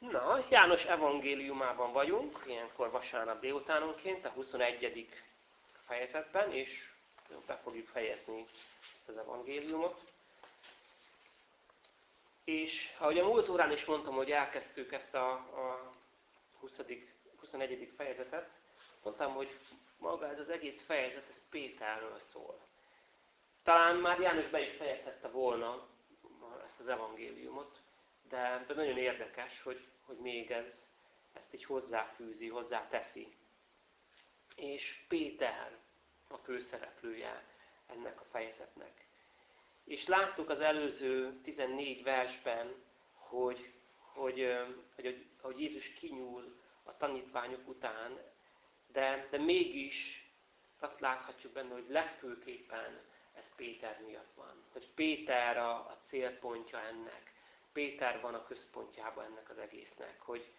Na, János evangéliumában vagyunk, ilyenkor vasárnap délutánonként, a 21. fejezetben, és be fogjuk fejezni ezt az evangéliumot. És ahogy a múlt órán is mondtam, hogy elkezdtük ezt a, a 20. 21. fejezetet, mondtam, hogy maga ez az egész fejezet, ez Péterről szól. Talán már János be is fejezhette volna ezt az evangéliumot, de, de nagyon érdekes, hogy, hogy még ez ezt így hozzáfűzi, hozzáteszi. És Péter a főszereplője ennek a fejezetnek. És láttuk az előző 14 versben, hogy, hogy, hogy, hogy Jézus kinyúl a tanítványok után, de, de mégis azt láthatjuk benne, hogy legfőképpen ez Péter miatt van. Hogy Péter a, a célpontja ennek. Péter van a központjában ennek az egésznek. Hogy,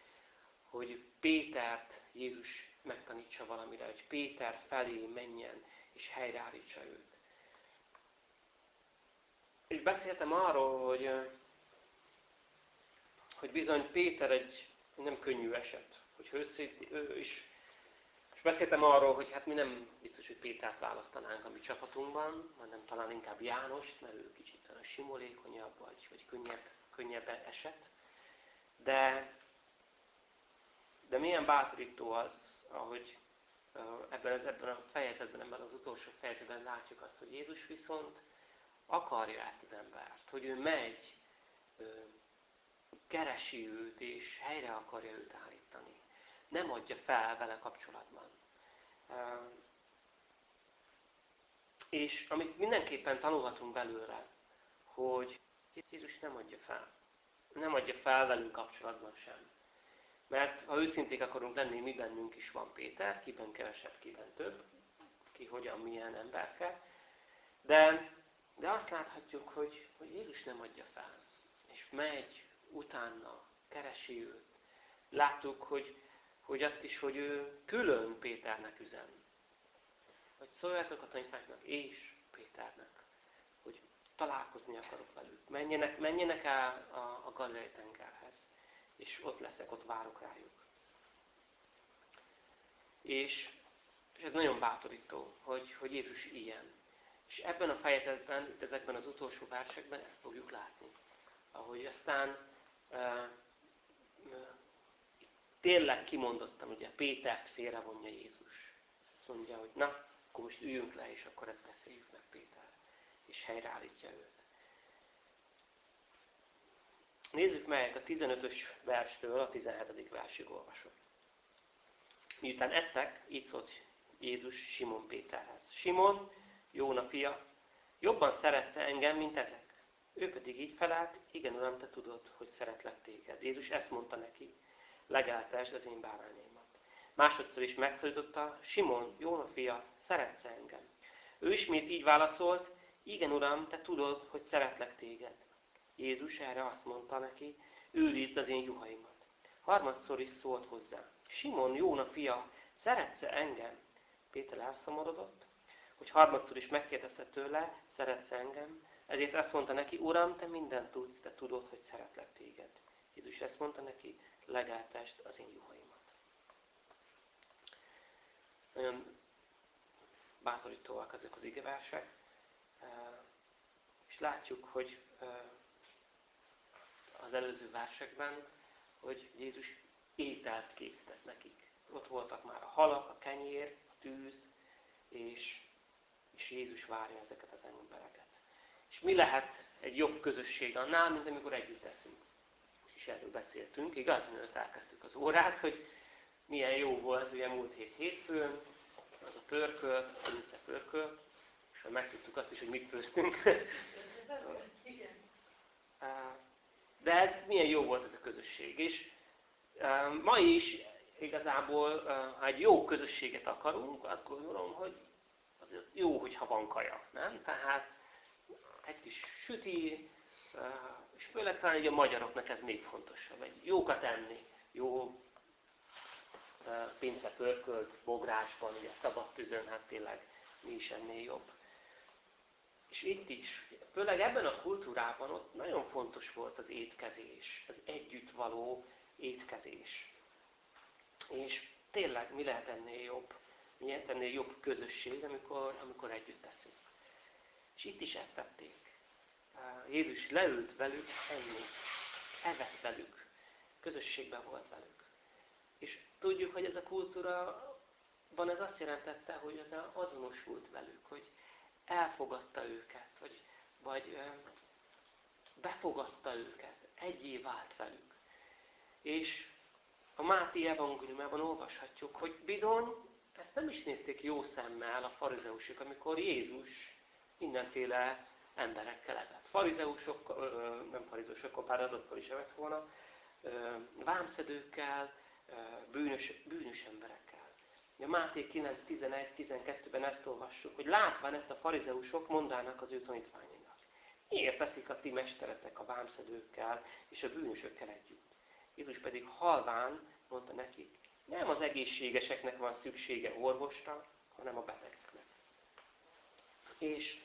hogy Pétert Jézus megtanítsa valamire, hogy Péter felé menjen és helyreállítsa őt. És beszéltem arról, hogy, hogy bizony Péter egy nem könnyű eset. Hogy őszét, ő is és beszéltem arról, hogy hát mi nem biztos, hogy Pétert választanánk a mi csapatunkban, hanem talán inkább Jánost, mert ő kicsit olyan simolékonyabb, vagy, vagy könnyebb, könnyebb eset. De, de milyen bátorító az, ahogy ebben, az, ebben a fejezetben, ebben az utolsó fejezetben látjuk azt, hogy Jézus viszont akarja ezt az embert, hogy ő megy, keresi őt, és helyre akarja őt állítani nem adja fel vele kapcsolatban. És amit mindenképpen tanulhatunk belőle, hogy Jézus nem adja fel. Nem adja fel velünk kapcsolatban sem. Mert ha őszinték akarunk lenni, mi bennünk is van Péter, kiben kevesebb, kiben több, ki hogyan, milyen emberke. De, de azt láthatjuk, hogy, hogy Jézus nem adja fel. És megy utána, keresi őt. Láttuk, hogy hogy azt is, hogy ő külön Péternek üzen. Hogy szóljátok a tanítványoknak és Péternek, találkozni akarok velük. Menjenek, menjenek el a, a Galilei tengerhez, és ott leszek, ott várok rájuk. És, és ez nagyon bátorító, hogy, hogy Jézus ilyen. És ebben a fejezetben, itt ezekben az utolsó versekben ezt fogjuk látni. Ahogy aztán uh, tényleg kimondottan, ugye Pétert félrevonja Jézus. Azt mondja, hogy na, akkor most üljünk le, és akkor ezt beszéljük meg Péter. És helyreállítja őt. Nézzük meg a 15-ös verstől a 17. versig olvasott. Miután ettek, így szólt Jézus Simon Péterhez. Simon, Jóna fia, jobban szeretsz engem, mint ezek? Ő pedig így felállt, igen, Uram, te tudod, hogy szeretlek téged. Jézus ezt mondta neki, legáltásd az én bárányaimat. Másodszor is megszólította, Simon, Jóna fia, szeretsz engem? Ő ismét így válaszolt, igen, Uram, te tudod, hogy szeretlek téged. Jézus erre azt mondta neki, őrizd az én juhaimat. Harmadszor is szólt hozzá, Simon, Jóna fia, szeretsz -e engem? Péter elszomorodott, hogy harmadszor is megkérdezte tőle, szeretsz -e engem? Ezért azt mondta neki, Uram, te mindent tudsz, te tudod, hogy szeretlek téged. Jézus ezt mondta neki, legáltást az én juhaimat. Nagyon bátorítóak ezek az igeversek, és látjuk, hogy az előző versekben, hogy Jézus ételt készített nekik. Ott voltak már a halak, a kenyér, a tűz, és, és Jézus várja ezeket az embereket. És mi lehet egy jobb közösség annál, mint amikor együtt eszünk? is erről beszéltünk, igaz, mielőtt elkezdtük az órát, hogy milyen jó volt ugye múlt hét hétfőn, az a pörkölt, a pörkölt, és megtudtuk azt is, hogy mit főztünk. De ez milyen jó volt ez a közösség. És ma is igazából, ha egy jó közösséget akarunk, azt gondolom, hogy azért jó, hogyha van kaja. Nem? Tehát egy kis süti, és főleg talán így a magyaroknak ez még fontosabb. Egy jókat enni, jó pince pörkölt, bográcsban, ugye szabad tüzön, hát tényleg mi is ennél jobb. És itt is, főleg ebben a kultúrában ott nagyon fontos volt az étkezés, az együtt való étkezés. És tényleg mi lehet ennél jobb? Mi lehet ennél jobb közösség, amikor, amikor együtt teszünk. És itt is ezt tették. Jézus leült velük enni, evett velük, közösségben volt velük. És tudjuk, hogy ez a kultúra van ez azt jelentette, hogy az azonosult velük, hogy elfogadta őket, vagy, vagy befogadta őket, egyé vált velük. És a Máté evangéliumában olvashatjuk, hogy bizony ezt nem is nézték jó szemmel a farizeusok, amikor Jézus mindenféle emberekkel evett. Farizeusok, nem farizeusokkal, bár azokkal is evett volna, vámszedőkkel, bűnös, bűnös emberekkel. A Máté 9.11-12-ben ezt olvassuk, hogy látván ezt a farizeusok mondának az ő tanítványainak. Miért teszik a ti mesteretek a vámszedőkkel és a bűnösökkel együtt? Jézus pedig halván mondta nekik, nem az egészségeseknek van szüksége orvosra, hanem a betegeknek. És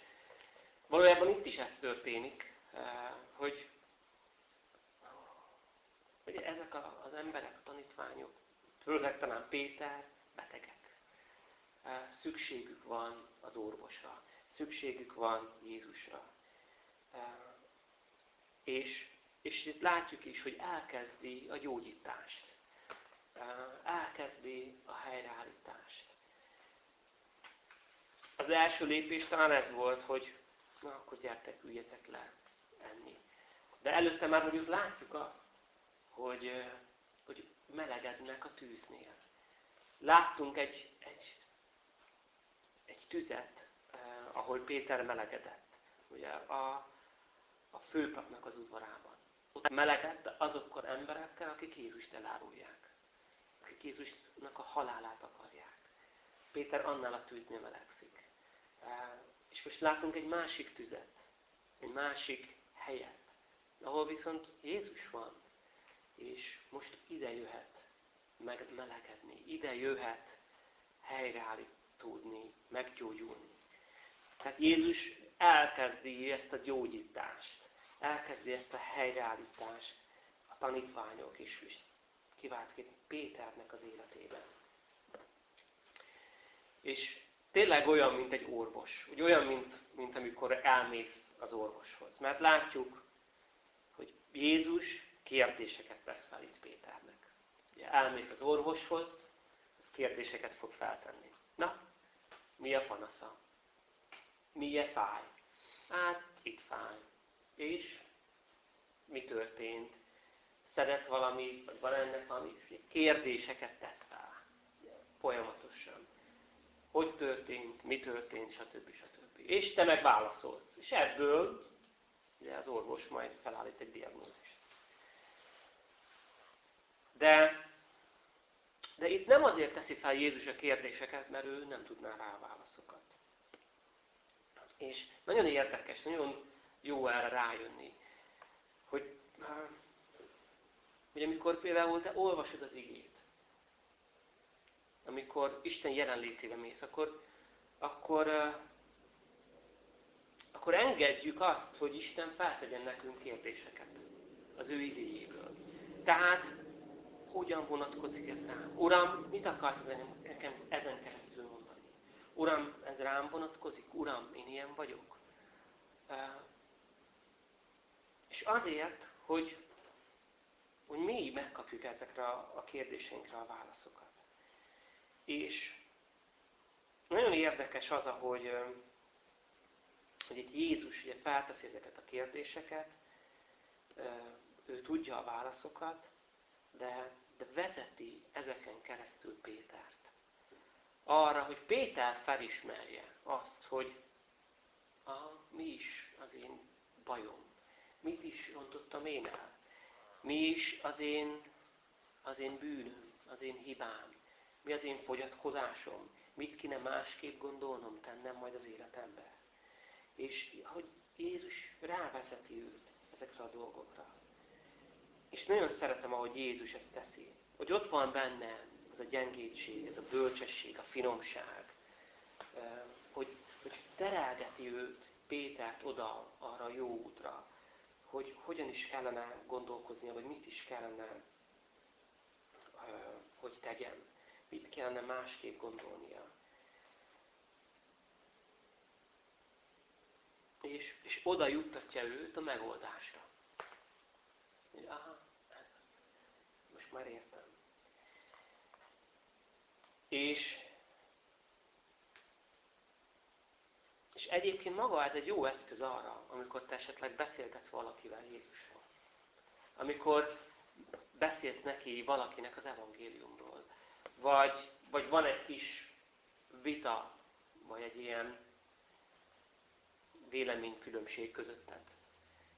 valójában itt is ez történik, eh, hogy, hogy ezek az emberek, a tanítványok, főleg talán Péter, betegek. Szükségük van az orvosra. Szükségük van Jézusra. És, és itt látjuk is, hogy elkezdi a gyógyítást. Elkezdi a helyreállítást. Az első lépés talán ez volt, hogy na akkor gyertek, üljetek le enni. De előtte már mondjuk látjuk azt, hogy, hogy melegednek a tűznél. Láttunk egy, egy, egy tüzet, eh, ahol Péter melegedett, ugye a, a főpapnak az udvarában. Ott melegedett azokkal az emberekkel, akik Jézust elárulják. Akik Jézusnak a halálát akarják. Péter annál a tűznél melegszik. Eh, és most látunk egy másik tüzet, egy másik helyet, ahol viszont Jézus van, és most ide jöhet melegedni. Ide jöhet helyreállítódni, meggyógyulni. Tehát Jézus elkezdi ezt a gyógyítást, elkezdi ezt a helyreállítást a tanítványok is, és kiváltképp Péternek az életében. És tényleg olyan, mint egy orvos. Úgy olyan, mint, mint amikor elmész az orvoshoz. Mert látjuk, hogy Jézus kérdéseket tesz fel itt Péternek. Elmész az orvoshoz, az kérdéseket fog feltenni. Na, mi a panasza? Milyen fáj? Hát, itt fáj. És mi történt? Szeret valamit, vagy van ennek valami? Kérdéseket tesz fel. Folyamatosan. Hogy történt, mi történt, stb. stb. És te meg válaszolsz. És ebből ugye az orvos majd felállít egy diagnózist. De de itt nem azért teszi fel Jézus a kérdéseket, mert ő nem tudná rá a válaszokat. És nagyon érdekes, nagyon jó erre rájönni, hogy, hogy amikor például te olvasod az igét, amikor Isten jelenlétébe mész, akkor, akkor, akkor engedjük azt, hogy Isten feltegyen nekünk kérdéseket az ő igényéből. Tehát hogyan vonatkozik ez rám? Uram, mit akarsz nekem ezen keresztül mondani? Uram, ez rám vonatkozik? Uram, én ilyen vagyok? És azért, hogy, hogy mi megkapjuk ezekre a kérdéseinkre a válaszokat. És nagyon érdekes az, ahogy hogy itt Jézus ugye felteszi ezeket a kérdéseket, ő tudja a válaszokat, de de vezeti ezeken keresztül Pétert. Arra, hogy Péter felismerje azt, hogy a, mi is az én bajom, mit is rontottam én el, mi is az én, az én bűnöm, az én hibám, mi az én fogyatkozásom, mit kéne másképp gondolnom, tennem majd az életembe. És hogy Jézus rávezeti őt ezekre a dolgokra. És nagyon szeretem, ahogy Jézus ezt teszi. Hogy ott van benne ez a gyengétség, ez a bölcsesség, a finomság. Hogy, hogy terelgeti őt, Pétert oda, arra a jó útra, hogy hogyan is kellene gondolkoznia, vagy mit is kellene, hogy tegyen, mit kellene másképp gondolnia. És, és oda juttatja őt a megoldásra. Hogy. Most már értem. És, és egyébként maga ez egy jó eszköz arra, amikor te esetleg beszélgetsz valakivel Jézusról. Amikor beszélsz neki valakinek az evangéliumról. Vagy, vagy van egy kis vita, vagy egy ilyen véleménykülönbség közötted.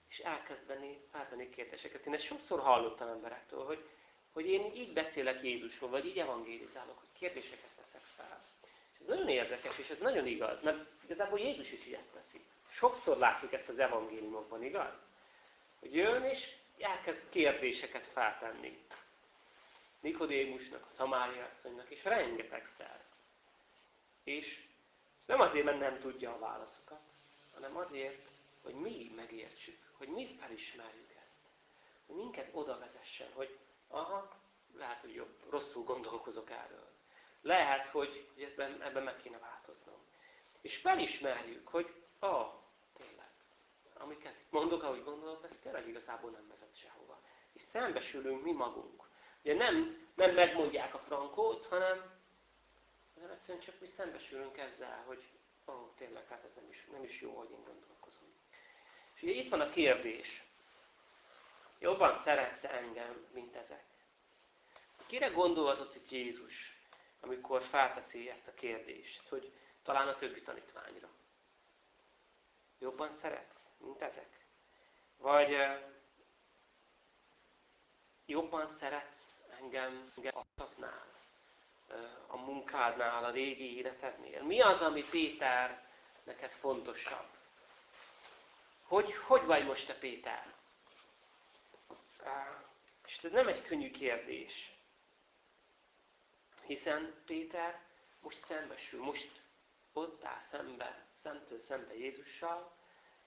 És elkezdeni feltenni kérdéseket. Én ezt sokszor hallottam emberektől, hogy, hogy én így beszélek Jézusról, vagy így evangélizálok, hogy kérdéseket teszek fel. És ez nagyon érdekes, és ez nagyon igaz, mert igazából Jézus is így ezt teszi. Sokszor látjuk ezt az evangéliumokban, igaz? Hogy jön, és elkezd kérdéseket feltenni. Nikodémusnak, a Szamária asszonynak, és rengetegszer. És nem azért, mert nem tudja a válaszokat, hanem azért, hogy mi megértsük, hogy mi felismerjük ezt. Hogy minket oda vezessen, hogy aha, lehet, hogy jobb, rosszul gondolkozok erről. Lehet, hogy ebben, ebben meg kéne változnom. És felismerjük, hogy ah, tényleg, amiket mondok, ahogy gondolok, ez tényleg igazából nem vezet sehova. És szembesülünk mi magunk. Ugye nem, nem megmondják a frankót, hanem, hanem egyszerűen csak mi szembesülünk ezzel, hogy ó, tényleg, hát ez nem is, nem is jó, hogy én gondolkozom. És ugye itt van a kérdés. Jobban szeretsz engem, mint ezek? Kire gondolhatott itt Jézus, amikor felteszi ezt a kérdést, hogy talán a többi tanítványra? Jobban szeretsz, mint ezek? Vagy jobban szeretsz engem, engem a munkádnál, a régi életednél? Mi az, ami Péter neked fontosabb? Hogy, hogy vagy most te Péter? És ez nem egy könnyű kérdés. Hiszen Péter most szembesül, most ott áll szembe, szemtől szembe Jézussal,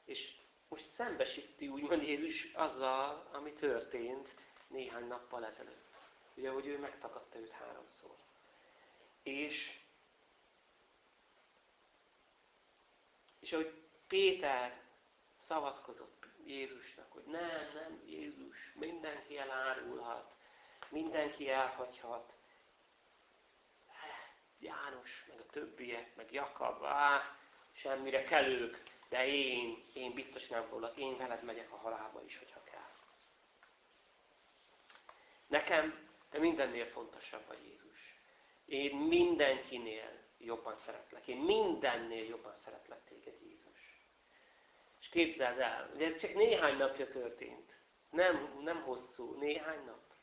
és most szembesíti úgymond Jézus azzal, ami történt néhány nappal ezelőtt. Ugye, hogy ő megtagadta őt háromszor. És, és ahogy Péter szavatkozott Jézusnak, hogy nem, nem, Jézus, mindenki elárulhat, mindenki elhagyhat. János, meg a többiek, meg Jakab, áh, semmire kell de én, én biztos nem foglak, én veled megyek a halálba is, hogyha kell. Nekem te mindennél fontosabb vagy Jézus. Én mindenkinél jobban szeretlek. Én mindennél jobban szeretlek téged, Jézus. És képzeld el, ugye ez csak néhány napja történt. Nem, nem hosszú, néhány nap.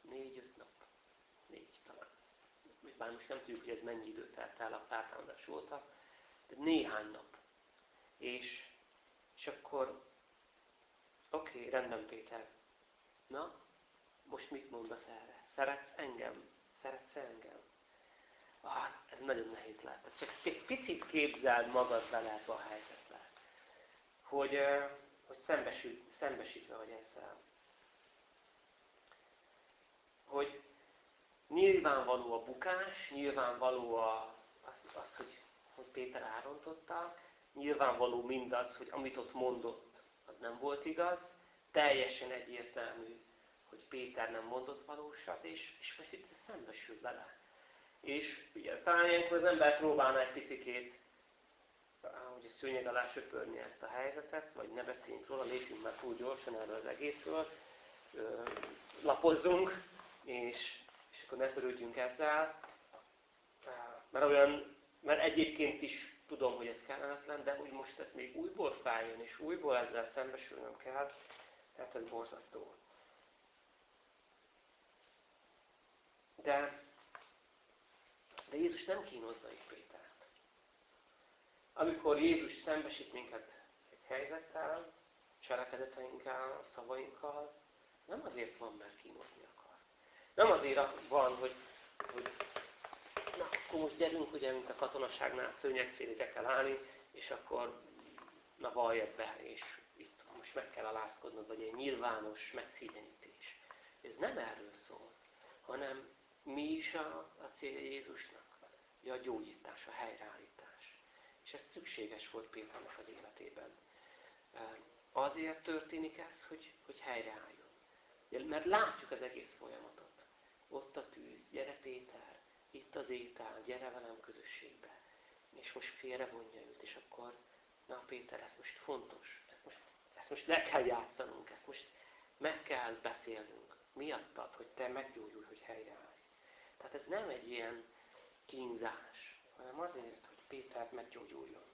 Négy-öt nap. Négy talán. Bár most nem tudjuk, hogy ez mennyi időt telt el a feltámadás óta, de néhány nap. És, és akkor, oké, okay, rendben Péter. Na, most mit mondasz erre? Szeretsz engem? Szeretsz engem? Ah, ez nagyon nehéz lehet. Csak egy picit képzeld magad vele ebbe a helyzetbe. Hogy, hogy szembesít, szembesítve vagy ezzel. Hogy nyilvánvaló a bukás, nyilvánvaló a, az, az hogy, hogy Péter árontotta, nyilvánvaló mindaz, hogy amit ott mondott, az nem volt igaz, teljesen egyértelmű, hogy Péter nem mondott valósat, és, és most itt szembesül vele. És ugye, talán ilyenkor az ember próbálna egy picikét ugye szőnyeg alá söpörni ezt a helyzetet, vagy ne beszéljünk róla, lépjünk már túl gyorsan erről az egészről, lapozzunk, és, és akkor ne törődjünk ezzel. Mert, olyan, mert egyébként is tudom, hogy ez kellemetlen, de úgy most ez még újból feljön, és újból ezzel szembesülnöm kell, tehát ez borzasztó. De, de Jézus nem kínozza itt Pétert. Amikor Jézus szembesít minket egy helyzettel, cselekedeteinkkel, szavainkkal, nem azért van, mert kínozni akar. Nem azért van, hogy, hogy na, akkor most gyerünk, ugye, mint a katonaságnál szőnyeg szélére kell állni, és akkor na valljad be, és itt most meg kell alázkodnod, vagy egy nyilvános megszígyenítés. Ez nem erről szól, hanem mi is a, a célja Jézusnak? A gyógyítás, a helyreállítás. És ez szükséges volt Péternek az életében. Azért történik ez, hogy, hogy helyreálljon. Mert látjuk az egész folyamatot. Ott a tűz, gyere Péter, itt az étel, gyere velem közösségbe. És most félrevonja őt, és akkor, na Péter, ez most fontos, ezt most, ezt most le kell játszanunk, ezt most meg kell beszélnünk. Miattad, hogy te meggyógyulj, hogy helyreállj. Tehát ez nem egy ilyen kínzás, hanem azért, hogy Péter meggyógyuljon.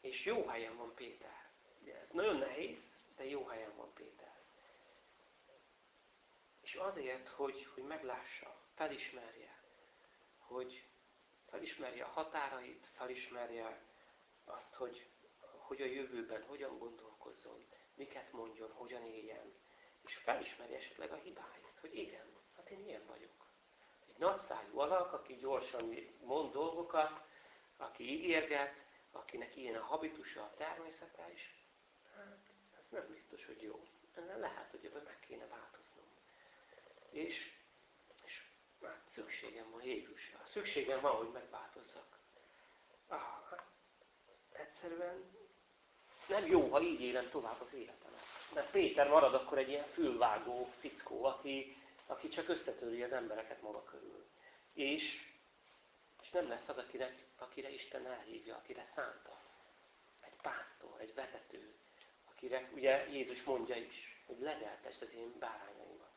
És jó helyen van Péter. De ez nagyon nehéz, de jó helyen van Péter. És azért, hogy, hogy meglássa, felismerje, hogy felismerje a határait, felismerje azt, hogy, hogy a jövőben hogyan gondolkozzon, miket mondjon, hogyan éljen, és felismerje esetleg a hibáit, hogy igen, hát én ilyen vagyok. Nagyszájú alak, aki gyorsan mond dolgokat, aki ígérget, akinek ilyen a habitusa, a természete is, hát ez nem biztos, hogy jó. Ezen lehet, hogy ebben meg kéne változnom. És, és hát szükségem van Jézusra. Szükségem van, hogy megváltozzak. Ah, hát egyszerűen nem jó, ha így élem tovább az életemet. Mert Péter marad akkor egy ilyen fülvágó fickó, aki, aki csak összetöri az embereket maga körül. És, és nem lesz az, akire, akire Isten elhívja, akire szánta. Egy pásztor, egy vezető, akire ugye Jézus mondja is, hogy legeltesd az én bárányaimat.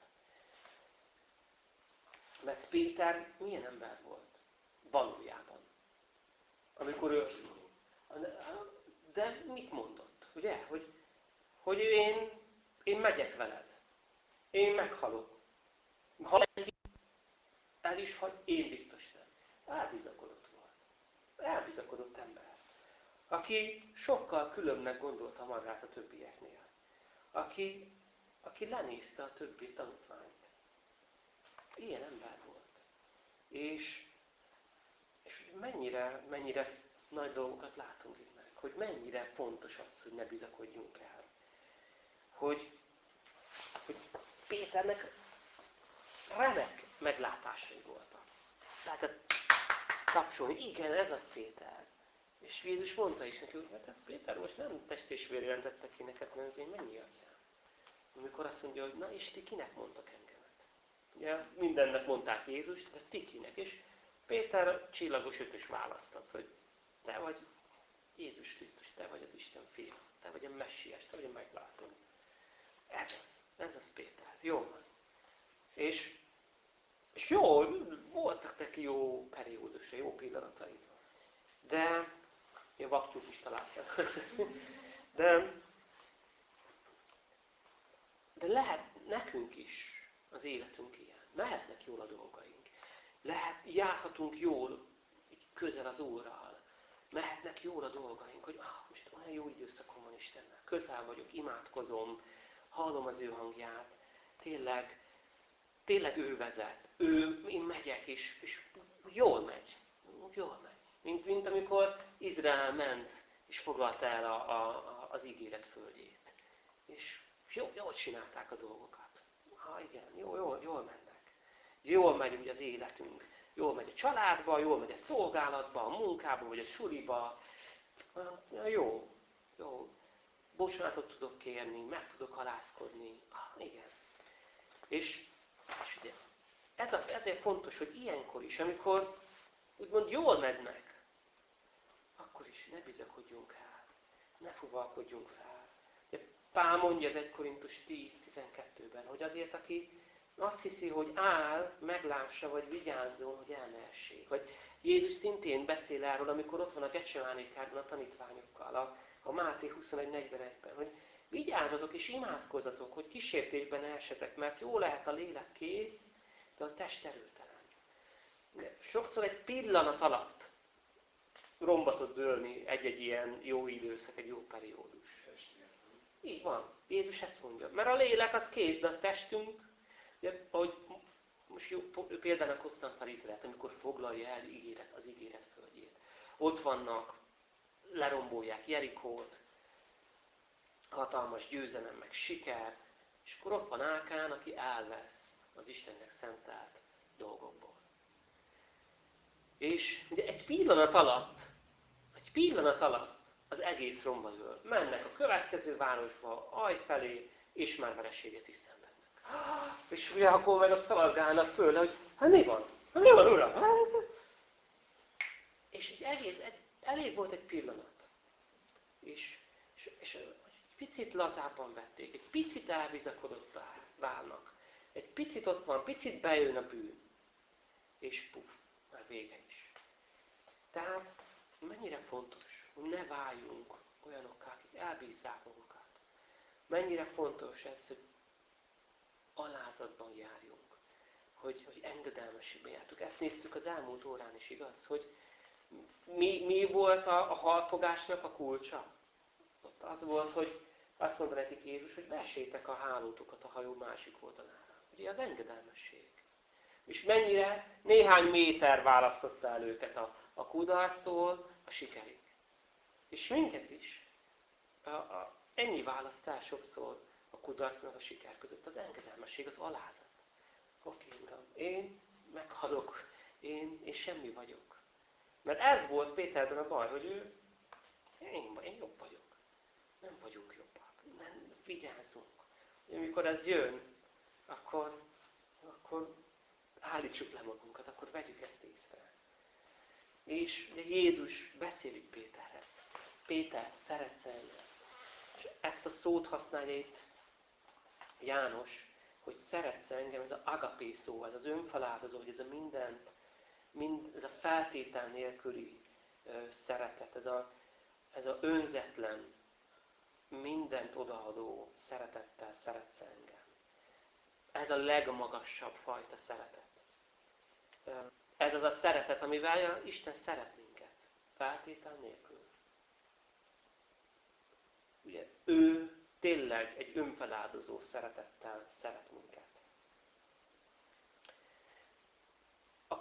Mert Péter milyen ember volt? Valójában. Amikor ő... De mit mondott? Ugye? Hogy, hogy én, én megyek veled. Én meghalok. Ha el is hagy, én biztos nem. Elbizakodott volt. Elbizakodott ember. Aki sokkal különbnek gondolta magát a többieknél. Aki, aki lenézte a többi tanítványt. Ilyen ember volt. És, és mennyire, mennyire nagy dolgokat látunk itt meg. Hogy mennyire fontos az, hogy ne bizakodjunk el. Hogy, hogy Péternek remek meglátásai voltak. Tehát kapcsolni, igen, ez az Péter. És Jézus mondta is neki, hogy hát ez Péter most nem test és vér jelentette ki neked, hanem az én mennyi atyám. Amikor azt mondja, hogy na és ti kinek mondtak engemet? Ugye mindennek mondták Jézus, de ti kinek? És Péter csillagos ötös választott, hogy te vagy Jézus Krisztus, te vagy az Isten fia, te vagy a messiás, te vagy a meglátó. Ez az, ez az Péter. Jó van. És, és jó, voltak neki jó periódusai, jó pillanatai. De Ilyen vaktyúk is találtak. De, de lehet nekünk is az életünk ilyen. Mehetnek jól a dolgaink. Lehet, járhatunk jól, közel az Úrral. Mehetnek jól a dolgaink, hogy ah, most olyan jó időszakom van Istennek. Közel vagyok, imádkozom, hallom az ő hangját. Tényleg, tényleg ő vezet. Ő, én megyek, és, és jól megy. Jól megy. Mint, mint amikor Izrael ment, és foglalta el a, a, az ígéret földjét. És jó, jól csinálták a dolgokat. Ha igen, jó, jól, jól mennek. Jól megy úgy az életünk. Jól megy a családba, jól megy a szolgálatba, a munkába, vagy a suliba. Jó, jó. Bocsánatot tudok kérni, meg tudok halászkodni. Ah, igen. És, és ugye, ez a, ezért fontos, hogy ilyenkor is, amikor úgymond jól mennek, akkor is ne bizakodjunk el, ne fuvalkodjunk fel. Ugye Pál mondja az 1 Korintus 10-12-ben, hogy azért, aki azt hiszi, hogy áll, meglássa, vagy vigyázzon, hogy elmehessék. Vagy Jézus szintén beszél erről, amikor ott van a Gecsemánékárban a tanítványokkal, a, a Máté 21.41-ben, hogy vigyázzatok és imádkozzatok, hogy kísértésben elsetek, mert jó lehet a lélek kész, de a test erőtelen. Sokszor egy pillanat alatt romba tud dőlni egy-egy ilyen jó időszak, egy jó periódus. Így van. Jézus ezt mondja. Mert a lélek az kész, de a testünk, ugye, ahogy most jó, példának hoztam fel Izraelt, amikor foglalja el ígéret, az ígéret földjét. Ott vannak lerombolják Jerikót, hatalmas győzelem, meg siker, és akkor ott van Ákán, aki elvesz az Istennek szentelt dolgokból. És ugye egy pillanat alatt, egy pillanat alatt az egész romba dől. Mennek a következő városba, aj felé, és már vereséget is szenvednek. És ugye akkor meg ott szaladgálnak föl, hogy hát mi van? Hát mi van, uram? Hát ez... És egy egész, egy, elég volt egy pillanat. És, és, és egy picit lazábban vették, egy picit elbizakodottá válnak. Egy picit ott van, picit bejön a bűn. És puf, már vége is. Tehát mennyire fontos, hogy ne váljunk olyanokká, akik elbízzák magukat. Mennyire fontos ez, hogy alázatban járjunk. Hogy, hogy engedelmességben jártuk. Ezt néztük az elmúlt órán is, igaz? Hogy mi, mi volt a, a halfogásnak a kulcsa? Ott az volt, hogy azt mondta nekik Jézus, hogy vessétek a hálótokat a hajó másik oldalára. Ugye az engedelmesség. És mennyire néhány méter választotta el őket a, a kudarctól a sikerig. És minket is. A, a, ennyi választás sokszor a kudarc a siker között. Az engedelmesség, az alázat. Oké, uram, én meghalok, én, én semmi vagyok. Mert ez volt Péterben a baj, hogy ő, én, én jobb vagyok. Nem vagyunk jobbak. Nem, vigyázzunk. Amikor ez jön, akkor, akkor állítsuk le magunkat, akkor vegyük ezt észre. És ugye Jézus beszélik Péterhez. Péter, szeretsz engem. És ezt a szót használja itt János, hogy szeretsz engem, ez az agapé szó, ez az önfeláldozó, hogy ez a mindent, mind, ez a feltétel nélküli szeretet, ez a, ez a önzetlen, mindent odaadó szeretettel szeretsz engem. Ez a legmagasabb fajta szeretet. Ez az a szeretet, amivel Isten szeret minket. Feltétel nélkül. Ugye ő tényleg egy önfeláldozó szeretettel szeret minket.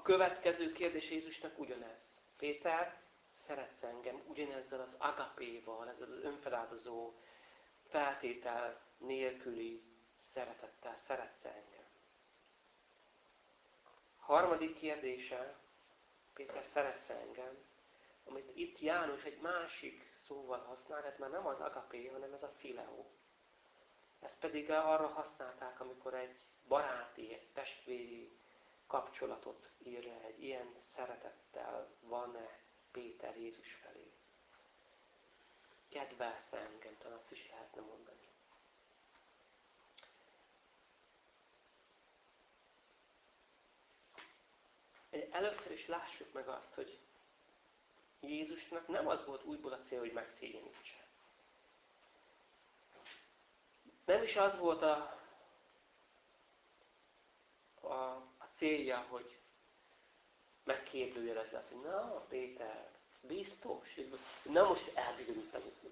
Következő kérdés Jézusnak ugyanez. Péter, szeretsz engem ugyanezzel az agapéval, ezzel az önfeláldozó feltétel nélküli szeretettel szeretsz engem. Harmadik kérdése, Péter, szeretsz engem? amit itt János egy másik szóval használ, ez már nem az agapé, hanem ez a fileo. Ezt pedig arra használták, amikor egy baráti, egy testvéri kapcsolatot ír egy ilyen szeretettel van-e Péter Jézus felé. Kedvelsz engem, talán azt is lehetne mondani. Először is lássuk meg azt, hogy Jézusnak nem az volt újból a cél, hogy megszégyenítse. Nem is az volt a, a célja, hogy megkérdőjelezze azt, hogy na, Péter, biztos, na most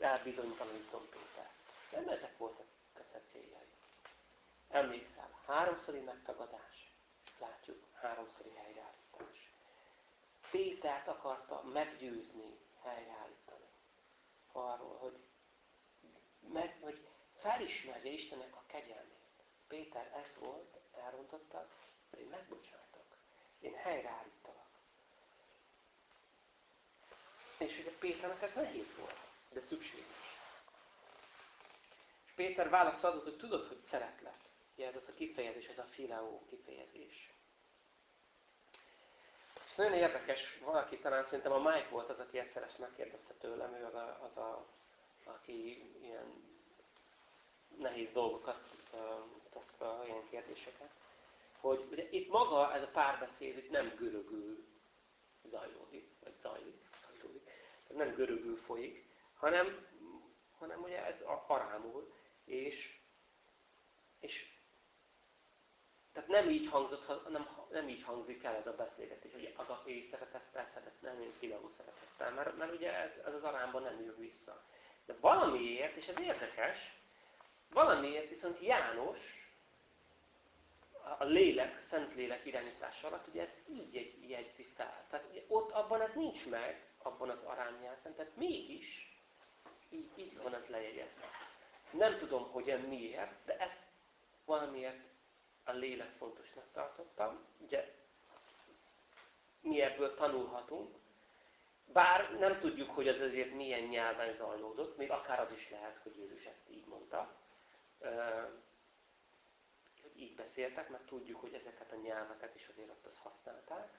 elbizonytalanítom Péter. Nem ezek voltak a céljai. Emlékszel, háromszori megtagadás, látjuk, háromszori helyreállítás. Pétert akarta meggyőzni, helyreállítani. Arról, hogy, meg, hogy felismerje Istennek a kegyelmét. Péter ez volt, elrontotta, de én megbocsátok. Én helyreállítalak. És ugye Péternek ez nehéz volt, de szükséges. És Péter válasz adott, hogy tudod, hogy szeretlek. Ugye ez az a kifejezés, ez a fileó kifejezés nagyon érdekes, valaki talán szerintem a Mike volt az, aki egyszer ezt megkérdezte tőlem, ő az a, az a aki ilyen nehéz dolgokat tesz fel, ilyen kérdéseket. Hogy ugye itt maga ez a párbeszéd itt nem görögül zajlódik, vagy zajlik, zajlódik, nem görögül folyik, hanem, hanem ugye ez arámul, és, és tehát nem így, hangzott, nem, nem így hangzik el ez a beszélgetés, hogy agapé szeretettel szeret, nem én filamú szeretettel, mert, mert ugye ez, ez az arányban nem jön vissza. De valamiért, és ez érdekes, valamiért viszont János a lélek, szent lélek irányítása alatt ugye ezt így jegyzi fel. Tehát ugye ott abban ez nincs meg, abban az aránynyelven, de mégis így, így van ez lejegyezve. Nem tudom, hogy miért, de ezt valamiért a lélek fontosnak tartottam. Ugye mi ebből tanulhatunk, bár nem tudjuk, hogy az azért milyen nyelven zajlódott, még akár az is lehet, hogy Jézus ezt így mondta, így beszéltek, mert tudjuk, hogy ezeket a nyelveket is azért ott azt használták.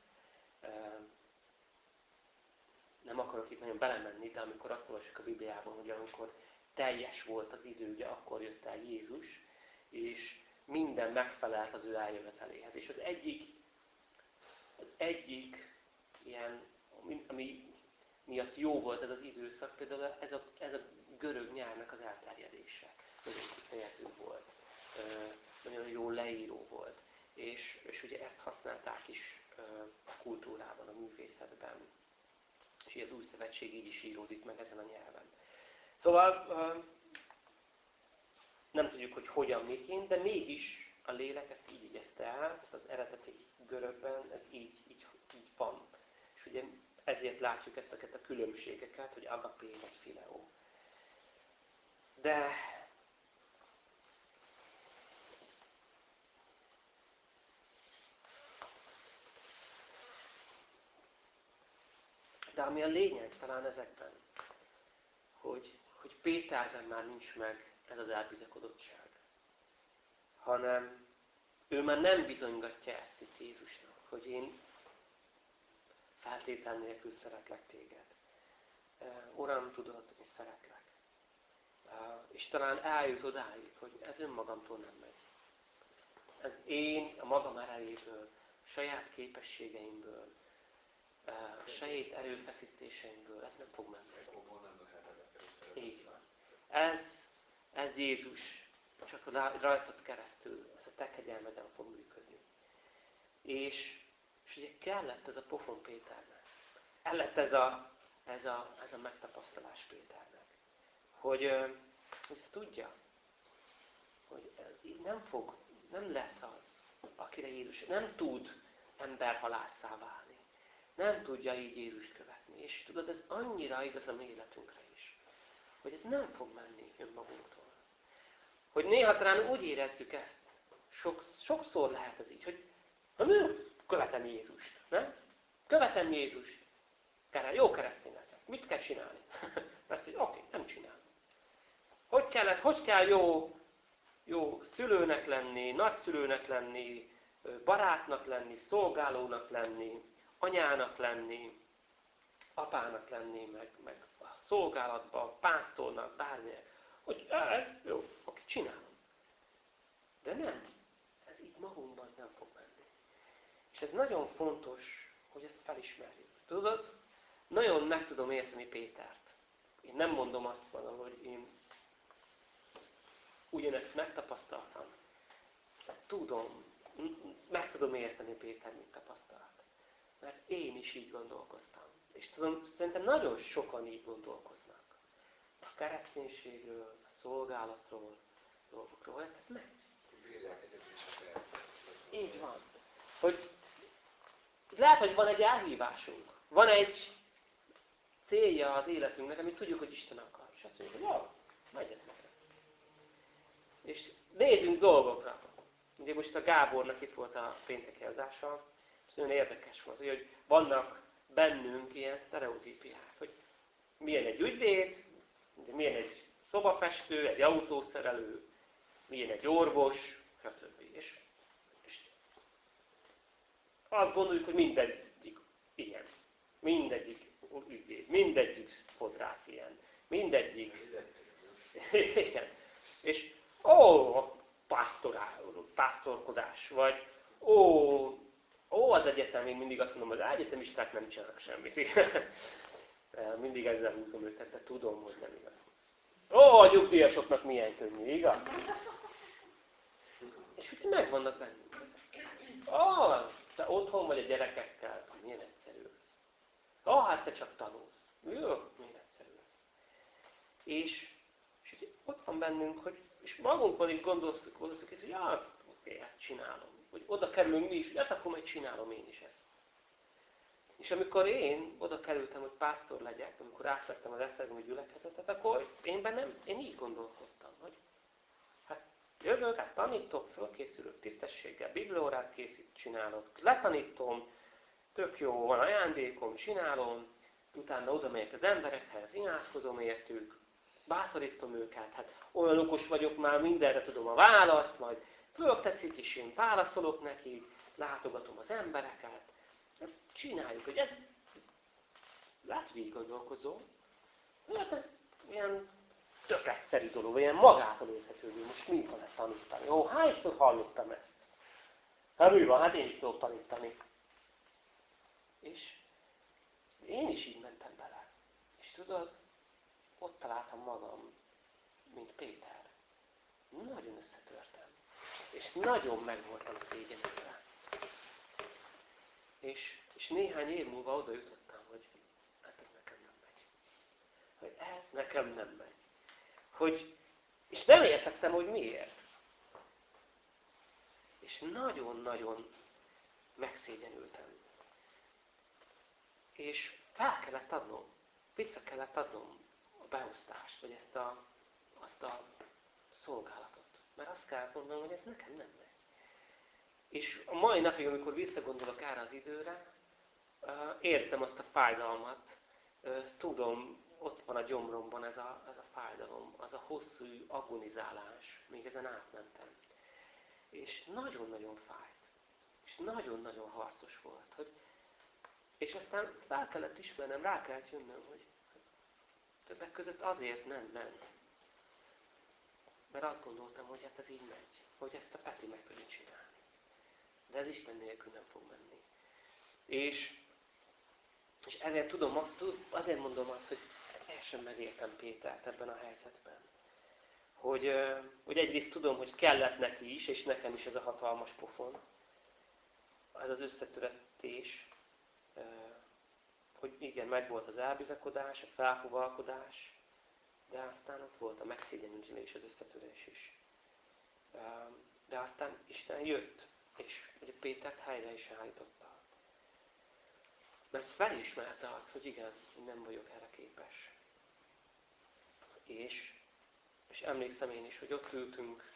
Nem akarok itt nagyon belemenni, de amikor azt olvasjuk a Bibliában, hogy amikor teljes volt az idő, ugye akkor jött el Jézus, és minden megfelelt az ő eljöveteléhez. És az egyik, az egyik ilyen, ami miatt jó volt ez az időszak, például ez a, ez a görög nyelvnek az elterjedése. Nagyon kifejező volt, nagyon jó leíró volt. És, és ugye ezt használták is a kultúrában, a művészetben. És az új szövetség így is íródik meg ezen a nyelven. Szóval nem tudjuk, hogy hogyan, miként, de mégis a lélek ezt így igyezte el, az eredeti görögben ez így, így, így van. És ugye ezért látjuk ezeket a különbségeket, hogy agapé vagy fileó. De De ami a lényeg talán ezekben, hogy, hogy Péterben már nincs meg ez az elbizakodottság, hanem ő már nem bizonygatja ezt itt Jézusnak, hogy én feltétel nélkül szeretlek téged. Uram, tudod, én szeretlek. És talán eljut odáig, hogy ez önmagamtól nem megy. Ez én a magam erejéből, saját képességeimből, a saját erőfeszítéseimből, ez nem fog menni. Így van. Ez, ez Jézus, csak rajtad keresztül, ez a te kegyelmeden fog működni. És és ugye kellett ez a pofon Péternek. Kellett ez a, ez a, ez a megtapasztalás Péternek. Hogy, hogy ezt tudja, hogy nem fog, nem lesz az, akire Jézus nem tud emberhalásszá válni. Nem tudja így Jézust követni. És tudod, ez annyira igaz a mi életünkre is, hogy ez nem fog menni önmagunktól. Hogy néha talán úgy érezzük ezt, sok, sokszor lehet ez így, hogy ha mi követem Jézust. Nem? Követem Jézust. Jó keresztény leszek. Mit kell csinálni? Azt hogy oké, nem csinálom. Hogy kell, hogy kell jó, jó szülőnek lenni, nagyszülőnek lenni, barátnak lenni, szolgálónak lenni, anyának lenni, apának lenni, meg, meg a szolgálatban, pásztornak, bármilyen. Hogy ez jó, oké, csinálom. De nem. Ez így magunkban nem fog menni. És ez nagyon fontos, hogy ezt felismerjük. Tudod, nagyon meg tudom érteni Pétert. Én nem mondom azt mondom, hogy én ugyanezt megtapasztaltam. Tudom, meg tudom érteni Péter, mit tapasztalt. Mert én is így gondolkoztam. És tudom, szerintem nagyon sokan így gondolkoznak. A kereszténységről, a szolgálatról, dolgokról. Hát ez megy. Így van. Hogy lehet, hogy van egy elhívásunk. Van egy célja az életünknek, amit tudjuk, hogy Isten akar. És azt mondjuk, hogy jó, megy ez nekem. És nézzünk dolgokra. Ugye most a Gábornak itt volt a pénteki adása, és nagyon érdekes volt, hogy vannak bennünk ilyen sztereotípiák, hogy milyen egy ügyvéd, milyen egy szobafestő, egy autószerelő, milyen egy orvos, stb. És azt gondoljuk, hogy mindegyik ilyen. Mindegyik ügyvéd, mindegyik fodrász ilyen. Mindegyik. Igen. És ó, pásztorál, pásztorkodás, vagy ó, ó, az egyetem, én mindig azt mondom, hogy egyetemisták nem csinálnak semmit. mindig ezzel húzom őket, de tudom, hogy nem igaz. Ó, a nyugdíjasoknak milyen könnyű, igaz? És úgy megvannak bennünk ezek. Ó, te otthon vagy a gyerekekkel, milyen egyszerű ez. Ah, hát te csak tanulsz. Jó, milyen egyszerű ez. És, és ott van bennünk, hogy és magunkban is gondolszuk, gondolszuk hogy ja, oké, ezt csinálom. Hogy oda kerülünk mi is, hogy hát akkor majd csinálom én is ezt. És amikor én oda kerültem, hogy pásztor legyek, amikor átvettem az esztergomi gyülekezetet, akkor én bennem, én így gondolkodtam, hogy hát jövök, hát tanítok, fölkészülök tisztességgel, bibliórát készít, csinálok, letanítom, tök jó, van ajándékom, csinálom, utána oda megyek az emberekhez, imádkozom értük, bátorítom őket, hát olyan okos vagyok már, mindenre tudom a választ, majd fölteszik, és én válaszolok neki, látogatom az embereket, hát csináljuk, hogy ez, hogy így gondolkozom, hát ez ilyen tök egyszerű dolog, ilyen magától érthető, most mi van lehet tanítani. Ó, hányszor hallottam ezt? Hát mi van, hát én is tudok tanítani. És én is így mentem bele. És tudod, ott találtam magam, mint Péter. Nagyon összetörtem. És nagyon meg voltam szégyenülve. És, és néhány év múlva oda jutottam, hogy hát ez nekem nem megy. Hogy ez nekem nem megy. Hogy, és nem értettem, hogy miért. És nagyon-nagyon megszégyenültem. És fel kellett adnom, vissza kellett adnom a beosztást, vagy ezt a, azt a szolgálatot. Mert azt kell mondanom, hogy ez nekem nem megy. És a mai napig, amikor visszagondolok erre az időre, érzem azt a fájdalmat, tudom, ott van a gyomromban ez a, ez a fájdalom, az a hosszú agonizálás, még ezen átmentem. És nagyon-nagyon fájt. És nagyon-nagyon harcos volt, hogy és aztán fel kellett ismernem, rá kellett jönnöm, hogy többek között azért nem ment. Mert azt gondoltam, hogy hát ez így megy. Hogy ezt a Peti meg tudja csinálni. De ez Isten nélkül nem fog menni. És, és ezért tudom, azért mondom azt, hogy teljesen megértem Pétert ebben a helyzetben. Hogy, hogy egyrészt tudom, hogy kellett neki is, és nekem is ez a hatalmas pofon. Ez az összetöretés, hogy igen, megvolt az elbizakodás, a felfogalkodás, de aztán ott volt a megszégyenülés, az összetörés is. De aztán Isten jött, és ugye Pétert helyre is állította. Mert felismerte azt, hogy igen, nem vagyok erre képes. És, és emlékszem én is, hogy ott ültünk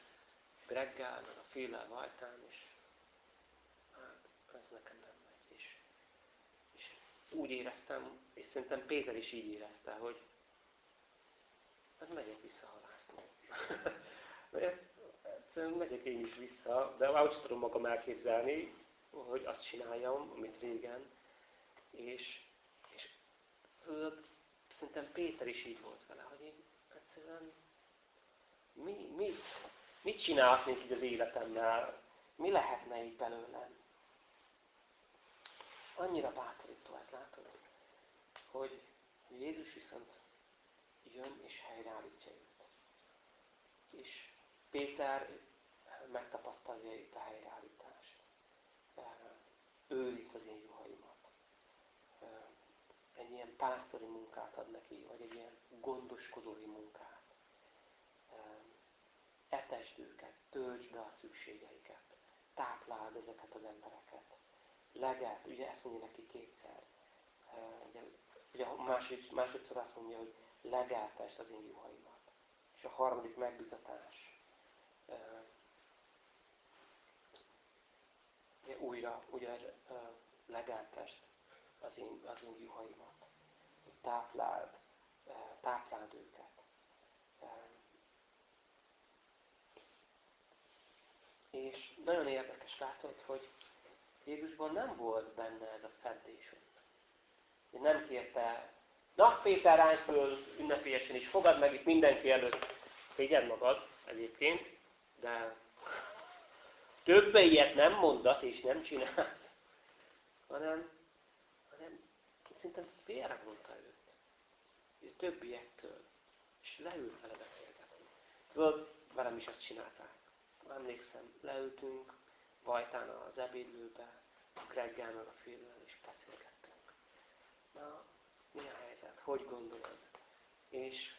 reggel, a féllel vajtán, és hát ez nekem nem úgy éreztem, és szerintem Péter is így érezte, hogy hát megyek vissza halászni. hát, megyek én is vissza, de már úgy tudom magam elképzelni, hogy azt csináljam, amit régen. És, és tudod, szerintem Péter is így volt vele, hogy én egyszerűen mi, mit, mit csinálhatnék így az életemmel? Mi lehetne így belőlem? Annyira bátorító ez, látod? Hogy Jézus viszont jön és helyreállítja őt. És Péter megtapasztalja itt a helyreállítást. Őrizd az én juhaimat. Egy ilyen pásztori munkát ad neki, vagy egy ilyen gondoskodói munkát. Etesd őket, töltsd be a szükségeiket, tápláld ezeket az embereket legelt, ugye ezt mondja neki kétszer. Ugye, ugye másod, másodszor azt mondja, hogy legeltest az én juhaimat. És a harmadik megbizatás. Ugye újra, ugye legeltest az én, az én juhaimat. Tápláld, tápláld őket. És nagyon érdekes látod, hogy Jézusban nem volt benne ez a feddés. Nem kérte, na Péter, állj föl ünnepélyesen is, fogad meg itt mindenki előtt. Szégyed magad egyébként, de többe ilyet nem mondasz és nem csinálsz, hanem, hanem szerintem félrevonta őt. A többiektől. És leült vele beszélgetni. Tudod, velem is ezt csinálták. Emlékszem, leültünk, Vajtán az ebédlőbe, a Greggel meg a Phillel is beszélgettünk. Na, mi a helyzet? Hogy gondolod? És,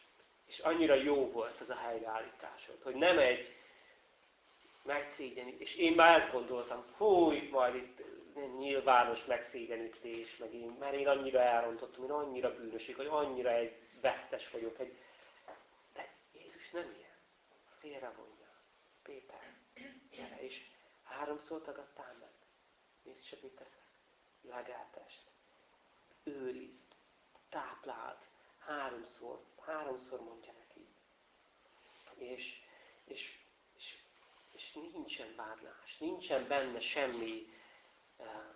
és annyira jó volt ez a helyreállításod, hogy nem egy megszégyenít. És én már ezt gondoltam, fúj, majd itt nyilvános megszégyenítés, meg én, mert én annyira elrontottam, én annyira bűnösik, hogy annyira egy vesztes vagyok. Egy... De Jézus nem ilyen. Félrevonja. Péter, gyere, és háromszor tagadtál meg. Nézd csak, mit teszek. Legáltást. Őrizd. Tápláld. Háromszor. Háromszor mondja neki. És, és, és, és nincsen vádlás. Nincsen benne semmi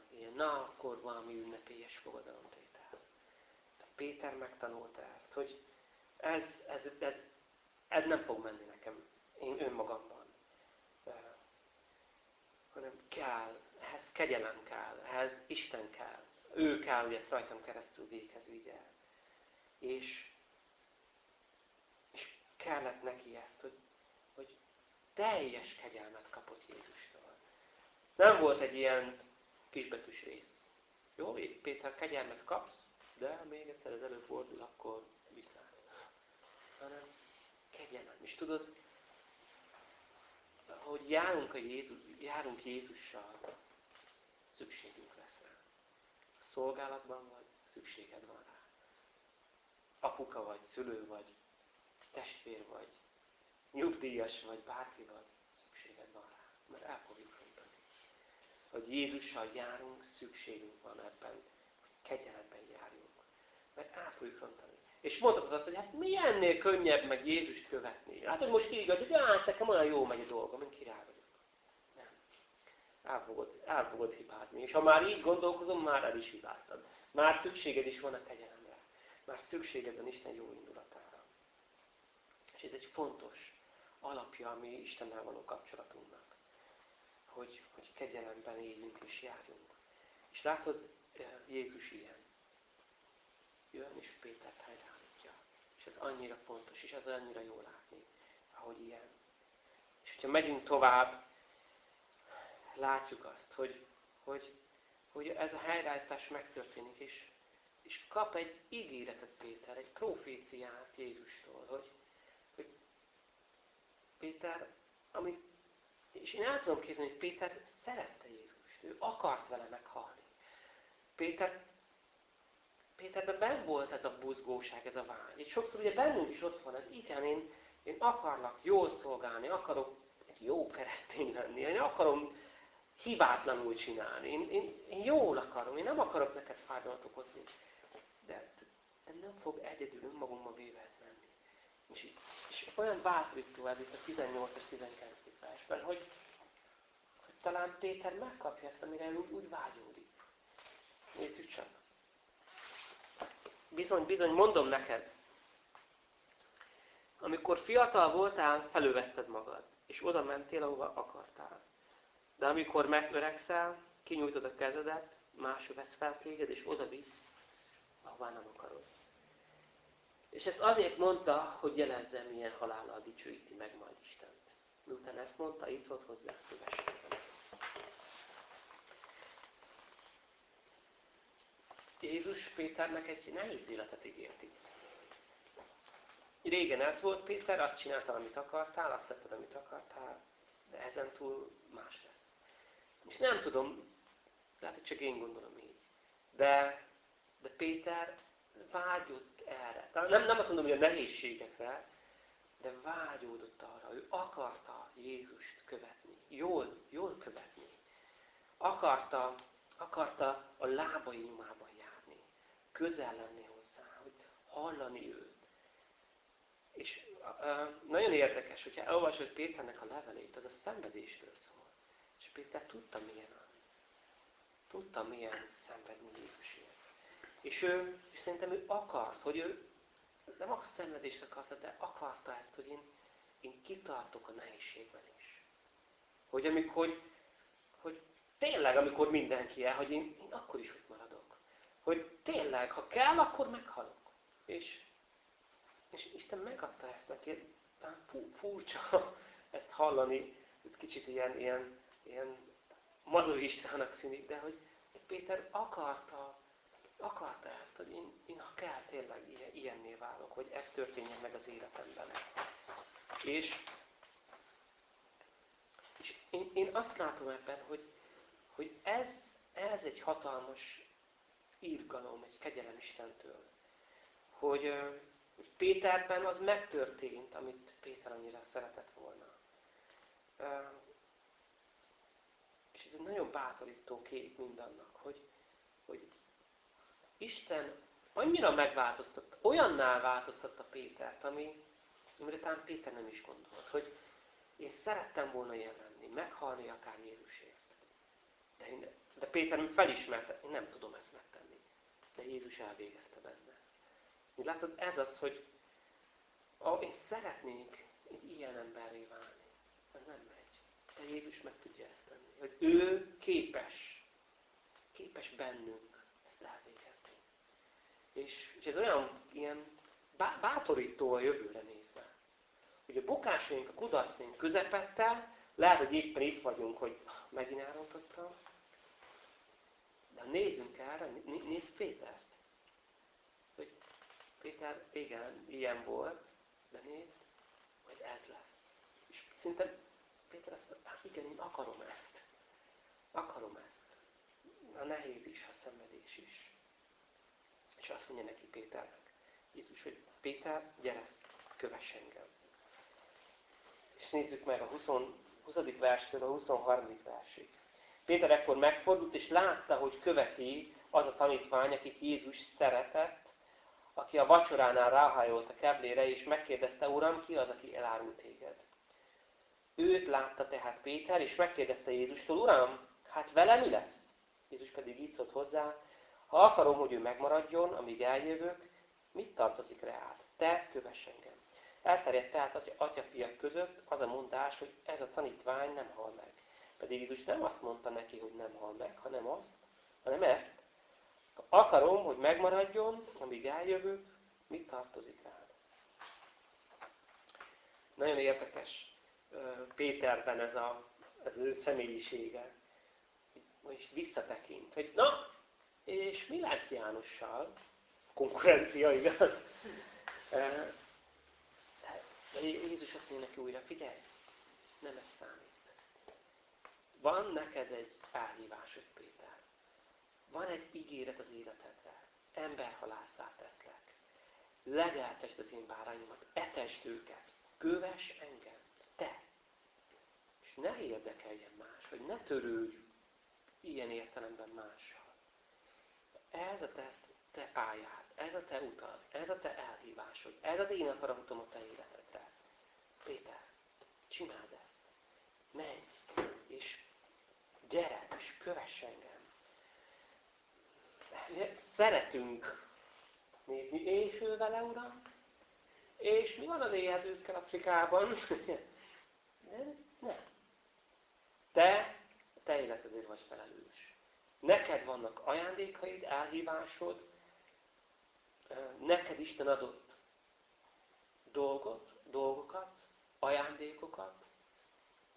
ilyen, na akkor valami ünnepélyes fogadalomtétel. De Péter megtanulta ezt, hogy ez, ez, ez, ez nem fog menni nekem, én önmagamban. Hanem kell, ehhez kegyelem kell, ehhez Isten kell. Ő kell, hogy ezt rajtam keresztül véghez vigye. És, és kellett neki ezt, hogy, hogy teljes kegyelmet kapott Jézustól. Nem volt egy ilyen kisbetűs rész. Jó, Péter, kegyelmet kapsz, de még egyszer ez előfordul, akkor viszlát. Hanem kegyelem. És tudod, hogy járunk, a Jézus, járunk Jézussal, szükségünk lesz rá. Szolgálatban vagy, szükséged van rá. Apuka vagy, szülő vagy, testvér vagy, nyugdíjas vagy, bárki vagy, szükséged van rá. Mert el fogjuk hogy Jézussal járunk, szükségünk van ebben, hogy kegyelemben járjunk. Mert el fogjuk rontani. És mondhatod azt, hogy hát mi könnyebb meg Jézust követni? Hát, hogy most kiigaz, hogy hát nekem olyan jó megy a dolgom, mint király vagyok. El fogod, el fogod hibázni. És ha már így gondolkozom, már el is hibáztad. Már szükséged is van a kegyelemre. Már szükséged van Isten jó indulatára. És ez egy fontos alapja a mi Istennel való kapcsolatunknak hogy, hogy kegyelemben éljünk és járjunk. És látod, Jézus ilyen. Jön és Pétert helyreállítja. És ez annyira fontos, és ez annyira jó látni, ahogy ilyen. És hogyha megyünk tovább, látjuk azt, hogy, hogy, hogy ez a helyreállítás megtörténik, és, és kap egy ígéretet Péter, egy proféciát Jézustól, hogy, hogy Péter, amit és én el tudom képzelni, hogy Péter szerette Jézust. Ő akart vele meghalni. Péter, Péterben benn volt ez a buzgóság, ez a vágy. És sokszor ugye bennünk is ott van ez, igen, én, én akarlak jól szolgálni, akarok egy jó keresztény lenni, én akarom hibátlanul csinálni, én, én, én jól akarom, én nem akarok neked fájdalmat okozni. De, de nem fog egyedül önmagunkban véve ez menni. És, és olyan bátorító ez itt a 18 és 19 versben, hogy, hogy talán Péter megkapja ezt, amire úgy, úgy vágyódik. Nézzük csak. Bizony, bizony, mondom neked, amikor fiatal voltál, felőveszted magad, és oda mentél, ahova akartál. De amikor megöregszel, kinyújtod a kezedet, más vesz fel téged, és oda visz, ahová nem akarod. És ezt azért mondta, hogy jelezze, milyen halállal dicsőíti meg majd Istent. Miután ezt mondta, így szólt hozzá, kövessék Jézus Péternek egy nehéz életet ígért itt. Régen ez volt Péter, azt csináltál, amit akartál, azt tetted, amit akartál, de ezen túl más lesz. És nem tudom, lehet, hogy csak én gondolom így, de, de Péter vágyott erre. Nem, nem azt mondom, hogy a nehézségekre, de vágyódott arra, ő akarta Jézust követni, jól, jól követni. Akarta, akarta a lábai nyomában járni, közel lenni hozzá, hogy hallani őt. És uh, nagyon érdekes, hogyha elolvasod Péternek a levelét, az a szenvedésről szól. És Péter tudta, milyen az. Tudta, milyen szenvedni Jézusért. És ő, és szerintem ő akart, hogy ő nem a szenvedést akarta, de akarta ezt, hogy én, én kitartok a nehézségben is. Hogy, amikor, hogy, hogy tényleg, amikor mindenki el, hogy én, én akkor is ott maradok. Hogy tényleg, ha kell, akkor meghalok. És, és Isten megadta ezt neki. Talán furcsa ezt hallani, ez kicsit ilyen, ilyen, ilyen mazoistának tűnik, de hogy Péter akarta akarta ezt, hogy én, én ha kell, tényleg ilyen, ilyenné válok, hogy ez történjen meg az életemben. És, és én, én azt látom ebben, hogy, hogy ez, ez egy hatalmas írgalom, egy kegyelem Istentől. Hogy, hogy Péterben az megtörtént, amit Péter annyira szeretett volna. És ez egy nagyon bátorító kép mindannak, hogy, hogy Isten annyira megváltoztatta, olyanná változtatta Pétert, ami, amire talán Péter nem is gondolt, hogy én szerettem volna ilyen lenni, meghalni akár Jézusért. De, én, de Péter felismerte, én nem tudom ezt megtenni. De Jézus elvégezte benne. Így látod, ez az, hogy ah, én szeretnék egy ilyen emberré válni. Ez nem megy. De Jézus meg tudja ezt tenni. Hogy ő képes, képes bennünk ezt elvégezni. És, és ez olyan ilyen bátorító a jövőre nézve. Hogy a bukásaink, a kudarcaink közepette, lehet, hogy éppen itt vagyunk, hogy megint elrontottam, de nézzünk erre, nézd Pétert. Hogy Péter, igen, ilyen volt, de nézd, hogy ez lesz. És szinte Péter azt mondja, hát igen, én akarom ezt. Akarom ezt. A nehéz is, a szenvedés is. És azt mondja neki Péternek, Jézus, hogy Péter, gyere, kövess engem. És nézzük meg a 20, 20. verstől a 23. versig. Péter ekkor megfordult, és látta, hogy követi az a tanítvány, akit Jézus szeretett, aki a vacsoránál ráhajolt a keblére, és megkérdezte, Uram, ki az, aki elárult téged? Őt látta tehát Péter, és megkérdezte Jézustól, Uram, hát vele mi lesz? Jézus pedig így szólt hozzá, ha akarom, hogy ő megmaradjon, amíg eljövök, mit tartozik reád? Te kövess engem. Elterjedt tehát atya-fiak között az a mondás, hogy ez a tanítvány nem hal meg. Pedig Jézus nem azt mondta neki, hogy nem hal meg, hanem azt, hanem ezt. Akarom, hogy megmaradjon, amíg eljövök, mit tartozik rád. Nagyon érdekes Péterben ez, a, ez ő személyisége. Vagyis visszatekint, hogy na, és mi lesz Jánossal? Konkurencia, igaz? De Jézus azt mondja neki újra, figyelj, nem ez számít. Van neked egy elhívásod, Péter. Van egy ígéret az életedre. Emberhalásszá teszlek. Legeltesd az én bárányomat, etesd őket, kövess engem. És ne érdekeljen más, hogy ne törődj ilyen értelemben mással. Ez a te, te pályád, ez a te utad, ez a te elhívásod, ez az én akaratom a te életedre. Péter, csináld ezt. Menj, és gyere, és kövess engem. Szeretünk nézni, és ő vele, Uram? És mi van az éhezőkkel Afrikában? nem. Te, te életedért vagy felelős. Neked vannak ajándékaid, elhívásod, neked Isten adott dolgot, dolgokat, ajándékokat,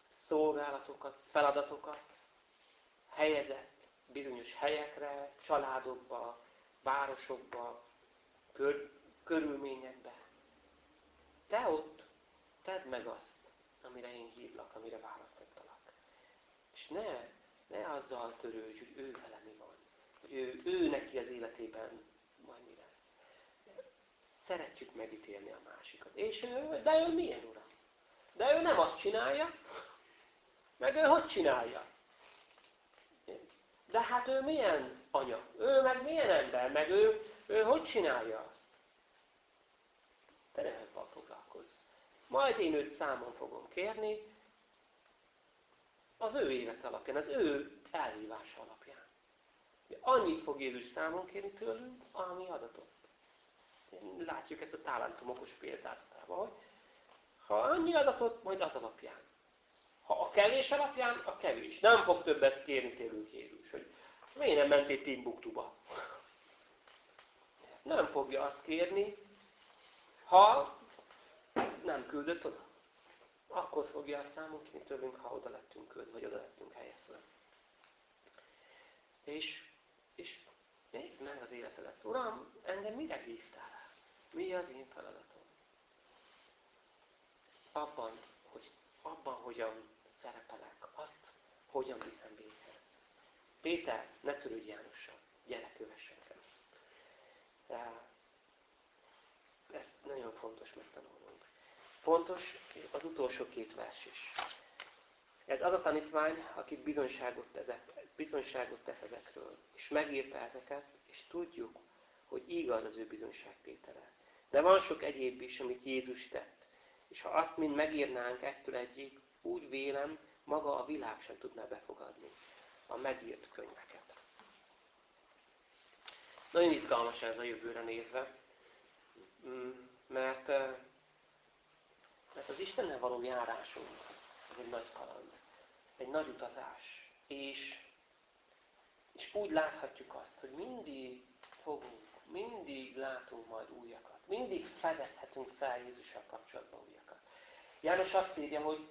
szolgálatokat, feladatokat, helyezett bizonyos helyekre, családokba, városokba, kör, körülményekbe. Te ott tedd meg azt, amire én hívlak, amire választottalak. Ne, ne azzal törődj, hogy ő vele mi van. Hogy ő, ő neki az életében majd mi lesz. Szeretjük megítélni a másikat. És ő, de ő milyen uram? De ő nem azt csinálja, meg ő hogy csinálja? De hát ő milyen anya? Ő meg milyen ember? Meg ő, ő hogy csinálja azt? Te ne foglalkozz. Majd én őt számon fogom kérni, az ő élet alapján, az ő elhívása alapján. Annyit fog Jézus számon kérni tőlünk, ami adatott. Látjuk ezt a talentum okos példázatában, hogy ha annyi adatot, majd az alapján. Ha a kevés alapján, a kevés. Nem fog többet kérni tőlünk Jézus, hogy miért nem mentél Timbuktuba? Nem fogja azt kérni, ha nem küldött oda. Akkor fogja számunk kérni tőlünk, ha oda lettünk küldve, vagy oda lettünk helyezve. És, és nézd meg az életedet. Uram, engem mire hívtál? Mi az én feladatom? Abban, hogy abban hogyan szerepelek, azt hogyan viszem véghez. Péter, ne törődj Jánossal, gyere, kövess engem. Ez nagyon fontos megtanulnunk. Fontos az utolsó két vers is. Ez az a tanítvány, akit bizonyságot, ezek, bizonyságot tesz ezekről. És megírta ezeket, és tudjuk, hogy igaz az ő bizonyságtétele. De van sok egyéb is, amit Jézus tett. És ha azt mind megírnánk ettől egyik, úgy vélem, maga a világ sem tudná befogadni a megírt könyveket. Nagyon izgalmas ez a jövőre nézve, mert, eh, Istennel való járásunk az egy nagy kaland, egy nagy utazás, és, és úgy láthatjuk azt, hogy mindig fogunk, mindig látunk majd újakat, mindig fedezhetünk fel Jézussal kapcsolatban újakat. János azt írja, hogy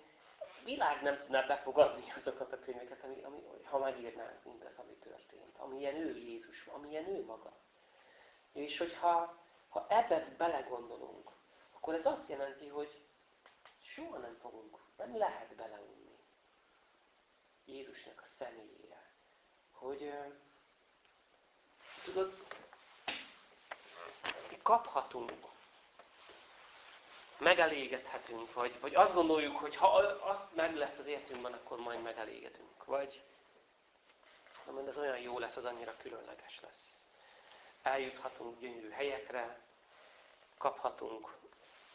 világ nem tudná befogadni azokat a könyveket, ami, ami, ha megírnánk mindaz, ami történt. Amilyen ő Jézus, amilyen ő maga. És hogyha ha ebbe belegondolunk, akkor ez azt jelenti, hogy soha nem fogunk, nem lehet beleunni Jézusnak a személyére. Hogy tudod, kaphatunk megelégedhetünk, vagy, vagy azt gondoljuk, hogy ha azt meg lesz az életünkben, akkor majd megelégedünk. Vagy mert ez olyan jó lesz, az annyira különleges lesz. Eljuthatunk gyönyörű helyekre, kaphatunk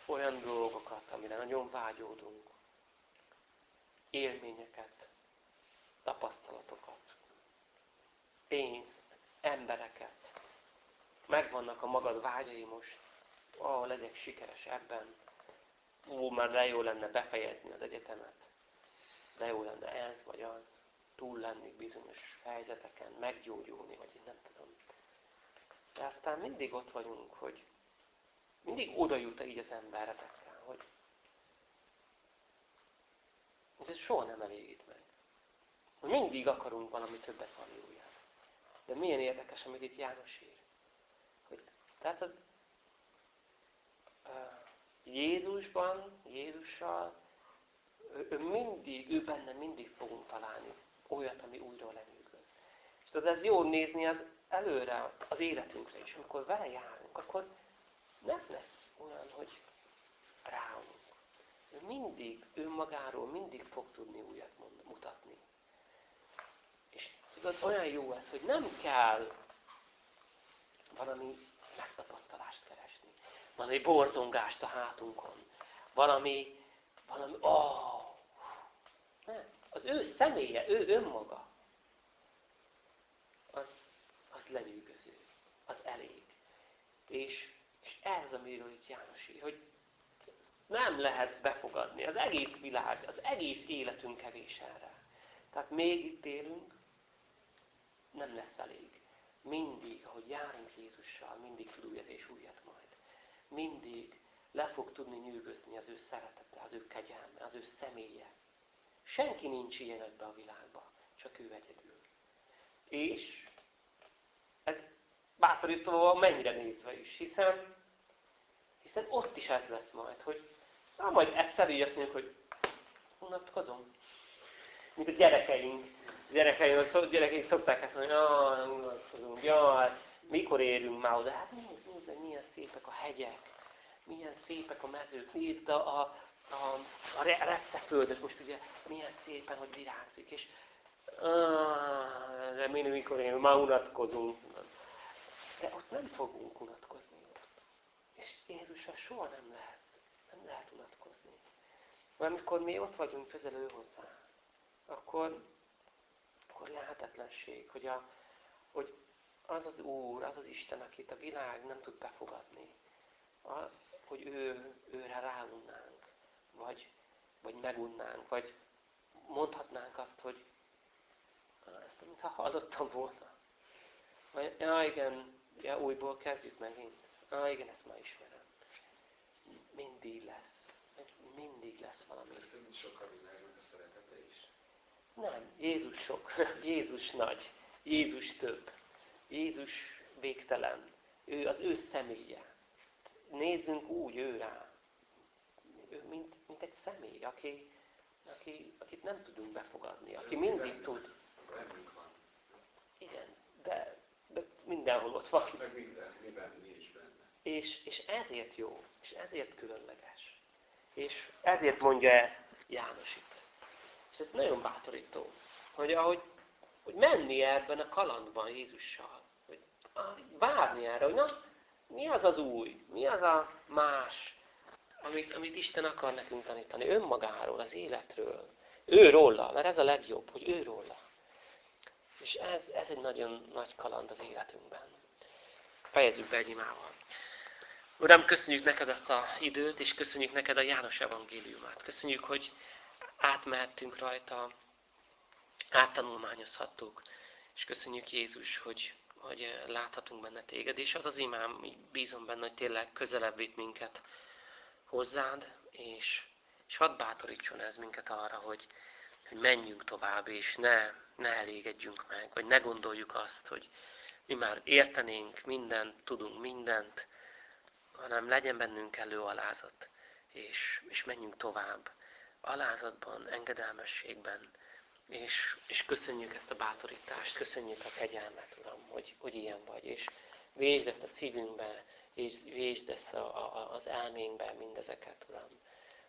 olyan dolgokat, amire nagyon vágyódunk. Élményeket, tapasztalatokat, pénzt, embereket. Megvannak a magad vágyai most, ó, legyek sikeres ebben, ó, már de jó lenne befejezni az egyetemet, de jó lenne ez vagy az, túl lenni bizonyos helyzeteken, meggyógyulni, vagy én nem tudom. De aztán mindig ott vagyunk, hogy mindig oda jut így az ember ezekkel, hogy, ez soha nem elégít meg. Hogy mindig akarunk valami többet valójában. De milyen érdekes, amit itt János ír. Hogy, tehát a, a, Jézusban, Jézussal, ő, ő mindig, ő benne mindig fogunk találni olyat, ami újra lenyűgöz. És tudod, ez jó nézni az előre, az életünkre is. Amikor vele járunk, akkor nem lesz olyan, hogy ráunk. Ő mindig, önmagáról mindig fog tudni újat mutatni. És tudod, olyan jó ez, hogy nem kell valami megtapasztalást keresni valami borzongást a hátunkon, valami, valami, ó, oh, nem. Az ő személye, ő önmaga, az, az lenyűgöző, az elég. És, és ez, amiről itt János ír, hogy nem lehet befogadni. Az egész világ, az egész életünk kevés erre. Tehát még itt élünk, nem lesz elég. Mindig, ahogy járunk Jézussal, mindig tud újat és újat majd mindig le fog tudni nyűgözni az ő szeretete, az ő kegyelme, az ő személye. Senki nincs ilyen ebbe a világba, csak ő egyedül. És ez bátorító mennyire nézve is, hiszen, hiszen ott is ez lesz majd, hogy na, majd egyszer így azt mondjuk, hogy unatkozom. Mint a gyerekeink. A gyerekeink, a gyerekeink szokták ezt mondani, hogy unatkozunk, jaj, mikor érünk már oda? Hát nézd, nézd, milyen szépek a hegyek, milyen szépek a mezők, nézd a, a, a, a repceföldet most ugye milyen szépen, hogy virágzik, és de mi mikor én már unatkozunk. De ott nem fogunk unatkozni. És Jézussal soha nem lehet, nem lehet unatkozni. Mert amikor mi ott vagyunk közelő hozzá, akkor, akkor lehetetlenség, hogy, a, hogy az az Úr, az az Isten, akit a világ nem tud befogadni, a, hogy ő, őre ráunnánk, vagy, vagy megunnánk, vagy mondhatnánk azt, hogy ezt, mintha hallottam volna. Vagy, ja igen, ja, újból kezdjük megint. Ja, igen, ezt már ismerem. Mindig lesz. Mindig lesz valami. Szerint sok a a szeretete is? Nem, Jézus sok. Jézus nagy. Jézus több. Jézus végtelen. Ő az ő személye. Nézzünk úgy ő rá. Ő mint, mint egy személy, aki, aki, akit nem tudunk befogadni, aki mindig tud. Bennünk van. Igen, de mindenhol ott van. Meg minden, miben nincs benne. És, és ezért jó, és ezért különleges. És ezért mondja ezt János itt. És ez nagyon bátorító, hogy ahogy hogy menni ebben a kalandban Jézussal. Hogy várni erre, hogy na, mi az az új, mi az a más, amit, amit Isten akar nekünk tanítani, önmagáról, az életről. Ő róla, mert ez a legjobb, hogy ő róla. És ez, ez egy nagyon nagy kaland az életünkben. Fejezzük be egy imával. Uram, köszönjük neked ezt a időt, és köszönjük neked a János evangéliumát. Köszönjük, hogy átmehettünk rajta, áttanulmányozhattuk, és köszönjük Jézus, hogy, hogy láthatunk benne téged, és az az imám, bízom benne, hogy tényleg közelebb vitt minket hozzád, és, és hadd bátorítson ez minket arra, hogy, hogy menjünk tovább, és ne, ne elégedjünk meg, vagy ne gondoljuk azt, hogy mi már értenénk mindent, tudunk mindent, hanem legyen bennünk előalázat, és, és menjünk tovább alázatban, engedelmességben, és, és köszönjük ezt a bátorítást, köszönjük a kegyelmet, Uram, hogy, hogy ilyen vagy, és végsd ezt a szívünkbe, és végsd ezt a, a, az elménkbe mindezeket, Uram,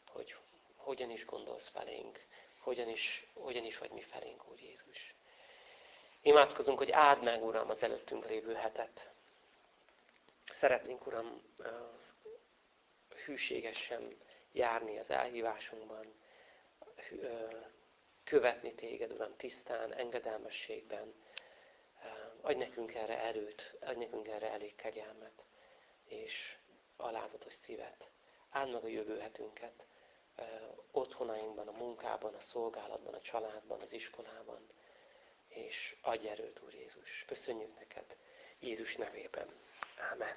hogy hogyan is gondolsz felénk, hogyan is, hogyan is vagy mi felénk, Úr Jézus. Imádkozunk, hogy áld meg, Uram, az előttünk lévő hetet. Szeretnénk, Uram, hűségesen járni az elhívásunkban, követni téged, Uram, tisztán, engedelmességben. Adj nekünk erre erőt, adj nekünk erre elég kegyelmet, és alázatos szívet. Áld meg a jövő hetünket, otthonainkban, a munkában, a szolgálatban, a családban, az iskolában, és adj erőt, Úr Jézus. Köszönjük neked Jézus nevében. Amen.